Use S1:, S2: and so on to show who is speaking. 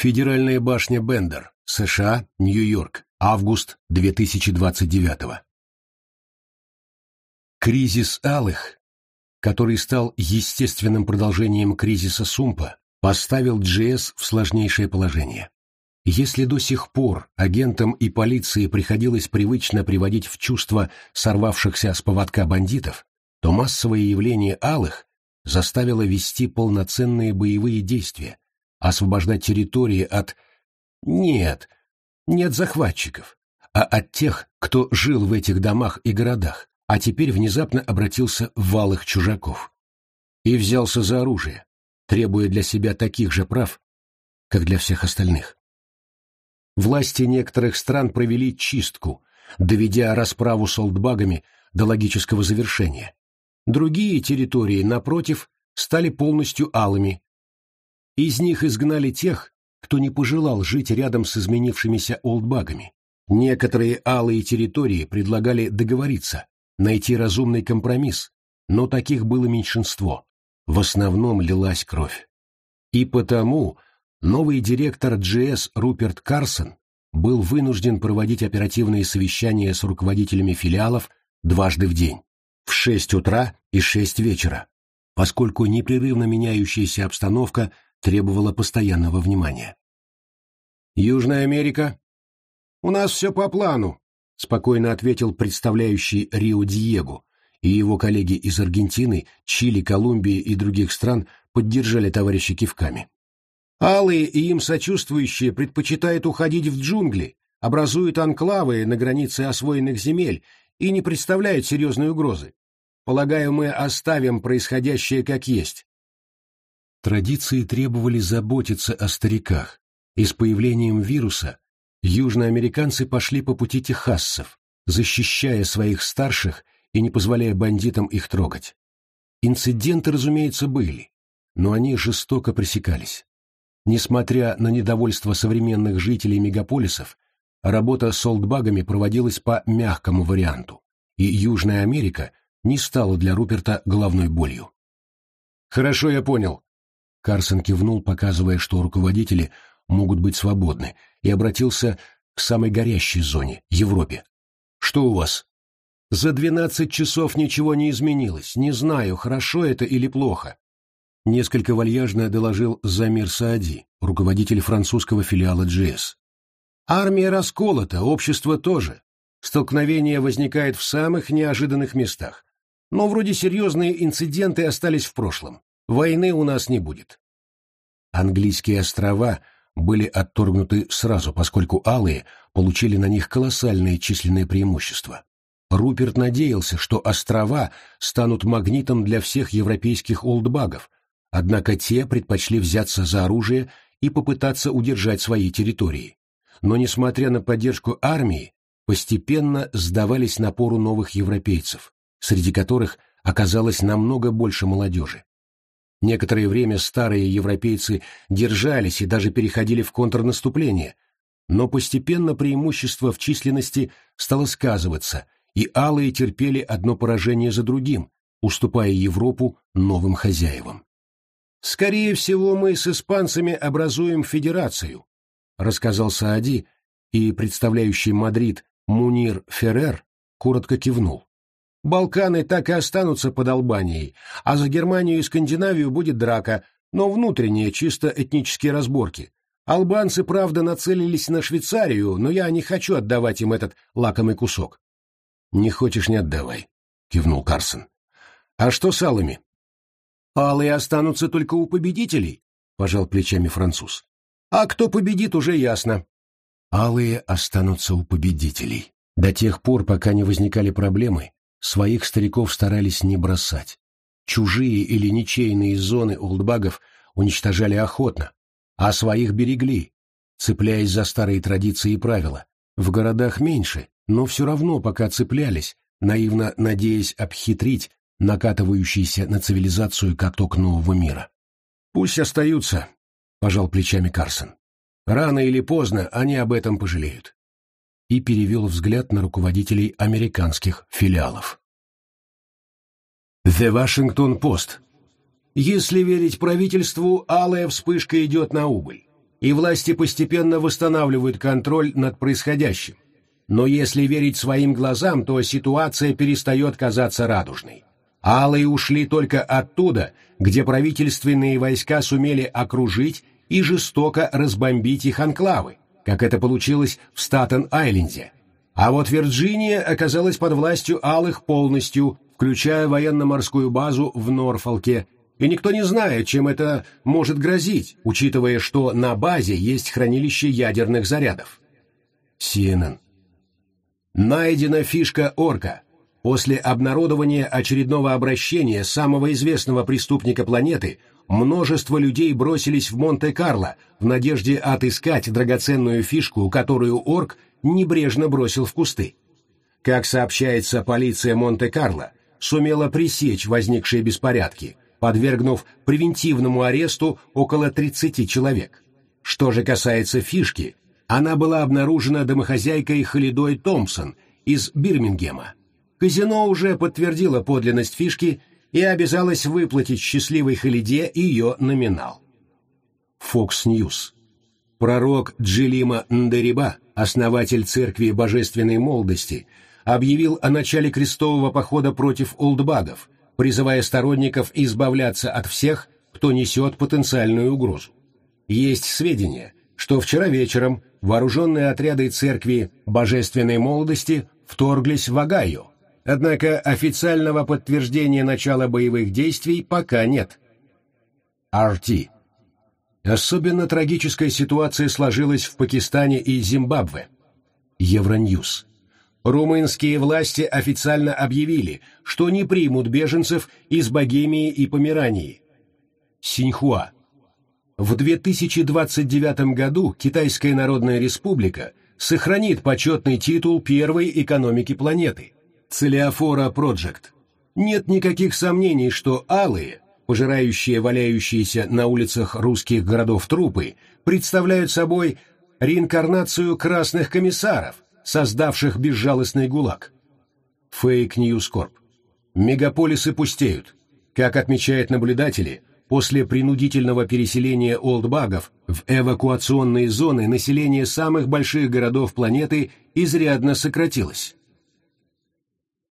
S1: Федеральная башня Бендер, США, Нью-Йорк, август 2029 Кризис Алых, который стал естественным продолжением кризиса Сумпа, поставил GS в сложнейшее положение. Если до сих пор агентам и полиции приходилось привычно приводить в чувство сорвавшихся с поводка бандитов, то массовое явление алых заставило вести полноценные боевые действия, освобождать территории от... Нет, не от захватчиков, а от тех, кто жил в этих домах и городах, а теперь внезапно обратился в валых чужаков. И взялся за оружие, требуя для себя таких же прав, как для всех остальных. Власти некоторых стран провели чистку, доведя расправу с олдбагами до логического завершения. Другие территории, напротив, стали полностью алыми. Из них изгнали тех, кто не пожелал жить рядом с изменившимися олдбагами. Некоторые алые территории предлагали договориться, найти разумный компромисс, но таких было меньшинство. В основном лилась кровь. И потому новый директор GS Руперт Карсон был вынужден проводить оперативные совещания с руководителями филиалов дважды в день, в 6 утра и 6 вечера, поскольку непрерывно меняющаяся обстановка требовала постоянного внимания. «Южная Америка?» «У нас все по плану», — спокойно ответил представляющий Рио-Диего, и его коллеги из Аргентины, Чили, Колумбии и других стран поддержали товарища кивками. Алые и им сочувствующие предпочитают уходить в джунгли, образуют анклавы на границе освоенных земель и не представляют серьезной угрозы. Полагаю, мы оставим происходящее как есть. Традиции требовали заботиться о стариках, и с появлением вируса южноамериканцы пошли по пути техассов, защищая своих старших и не позволяя бандитам их трогать. Инциденты, разумеется, были, но они жестоко пресекались. Несмотря на недовольство современных жителей мегаполисов, работа с олдбагами проводилась по мягкому варианту, и Южная Америка не стала для Руперта головной болью. «Хорошо, я понял». Карсон кивнул, показывая, что руководители могут быть свободны, и обратился к самой горящей зоне — Европе. «Что у вас?» За двенадцать часов ничего не изменилось. Не знаю, хорошо это или плохо. Несколько вальяжно доложил Замир Саади, руководитель французского филиала GS. Армия расколота, общество тоже. Столкновение возникает в самых неожиданных местах. Но вроде серьезные инциденты остались в прошлом. Войны у нас не будет. Английские острова были отторгнуты сразу, поскольку алые получили на них колоссальные численные преимущества. Руперт надеялся, что острова станут магнитом для всех европейских олдбагов, однако те предпочли взяться за оружие и попытаться удержать свои территории. Но, несмотря на поддержку армии, постепенно сдавались напору новых европейцев, среди которых оказалось намного больше молодежи. Некоторое время старые европейцы держались и даже переходили в контрнаступление, но постепенно преимущество в численности стало сказываться – и алые терпели одно поражение за другим, уступая Европу новым хозяевам. «Скорее всего, мы с испанцами образуем федерацию», рассказал Саади, и представляющий Мадрид Мунир Феррер коротко кивнул. «Балканы так и останутся под Албанией, а за Германию и Скандинавию будет драка, но внутренние, чисто этнические разборки. Албанцы, правда, нацелились на Швейцарию, но я не хочу отдавать им этот лакомый кусок. «Не хочешь — не отдавай», — кивнул Карсон. «А что с алыми?» «Алые останутся только у победителей», — пожал плечами француз. «А кто победит, уже ясно». «Алые останутся у победителей. До тех пор, пока не возникали проблемы, своих стариков старались не бросать. Чужие или ничейные зоны олдбагов уничтожали охотно, а своих берегли, цепляясь за старые традиции и правила. В городах меньше, но все равно пока цеплялись, наивно надеясь обхитрить накатывающийся на цивилизацию каток нового мира. «Пусть остаются», — пожал плечами Карсон. «Рано или поздно они об этом пожалеют». И перевел взгляд на руководителей американских филиалов. «The Washington Post. Если верить правительству, алая вспышка идет на убыль. и власти постепенно восстанавливают контроль над происходящим. Но если верить своим глазам, то ситуация перестает казаться радужной. Алые ушли только оттуда, где правительственные войска сумели окружить и жестоко разбомбить их анклавы, как это получилось в Статен-Айленде. А вот Вирджиния оказалась под властью алых полностью, включая военно-морскую базу в Норфолке, и никто не знает, чем это может грозить, учитывая, что на базе есть хранилище ядерных зарядов. CNN. Найдена фишка орка. После обнародования очередного обращения самого известного преступника планеты множество людей бросились в Монте-Карло в надежде отыскать драгоценную фишку, которую орк небрежно бросил в кусты. Как сообщается полиция Монте-Карло, сумела пресечь возникшие беспорядки, подвергнув превентивному аресту около 30 человек. Что же касается фишки, она была обнаружена домохозяйкой Холидой Томпсон из Бирмингема. Казино уже подтвердило подлинность фишки и обязалось выплатить счастливой Холиде ее номинал. Fox News. Пророк Джилима Ндариба, основатель Церкви Божественной Молодости, объявил о начале крестового похода против олдбагов, призывая сторонников избавляться от всех, кто несет потенциальную угрозу. Есть сведения, что вчера вечером вооруженные отряды церкви Божественной Молодости вторглись в Огайо, однако официального подтверждения начала боевых действий пока нет. RT. Особенно трагическая ситуация сложилась в Пакистане и Зимбабве. Евроньюз. Румынские власти официально объявили, что не примут беженцев из Богемии и Померании. Синьхуа. В 2029 году Китайская Народная Республика сохранит почетный титул первой экономики планеты – Ciliophora Project. Нет никаких сомнений, что алые, пожирающие валяющиеся на улицах русских городов трупы, представляют собой реинкарнацию красных комиссаров, создавших безжалостный ГУЛАГ. Fake News Corp. Мегаполисы пустеют. Как отмечают наблюдатели, После принудительного переселения олдбагов в эвакуационные зоны население самых больших городов планеты изрядно сократилось.